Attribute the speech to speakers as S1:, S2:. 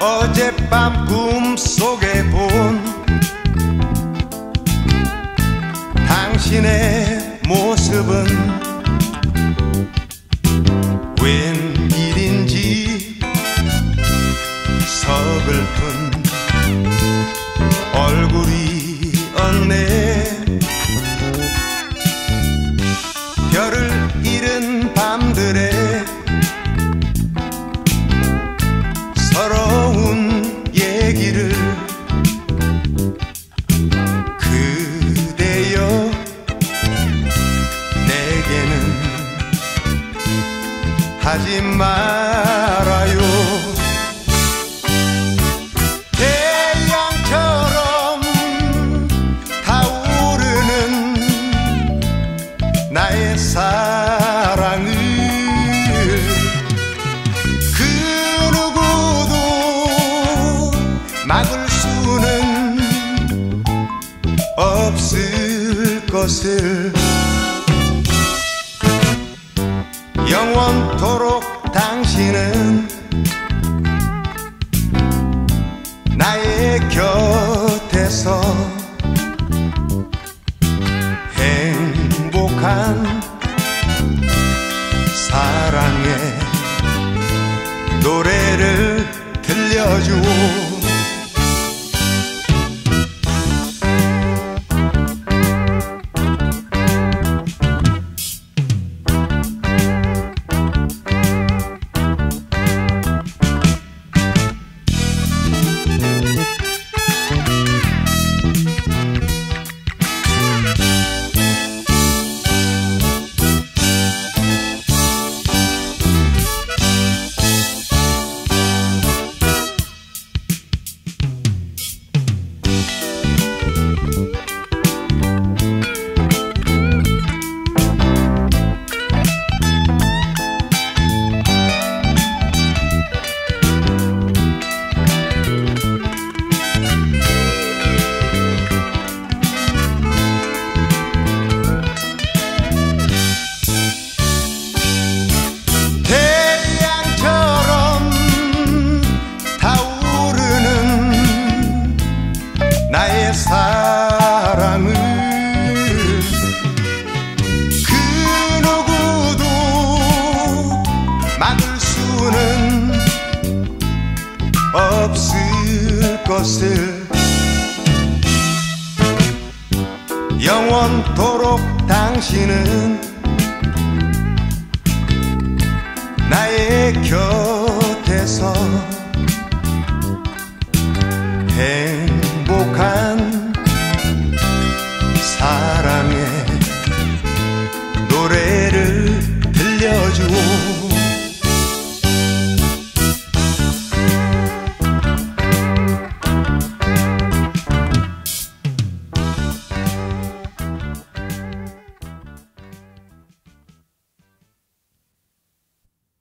S1: 어젯밤 꿈속에 본 당신의 모습은 웬일인지 서글픈 얼굴이 없네 하지 말아요. 태양처럼 타오르는 나의 사랑을 그 누구도 막을 수는 없을 것을 영원토록 당신은 나의 곁에서 행복한 사랑의 노래를 들려줘 태 수는 없을 것을 영원토록 당신은 나의 곁에서 행복한 사랑의 노래를 들려주오.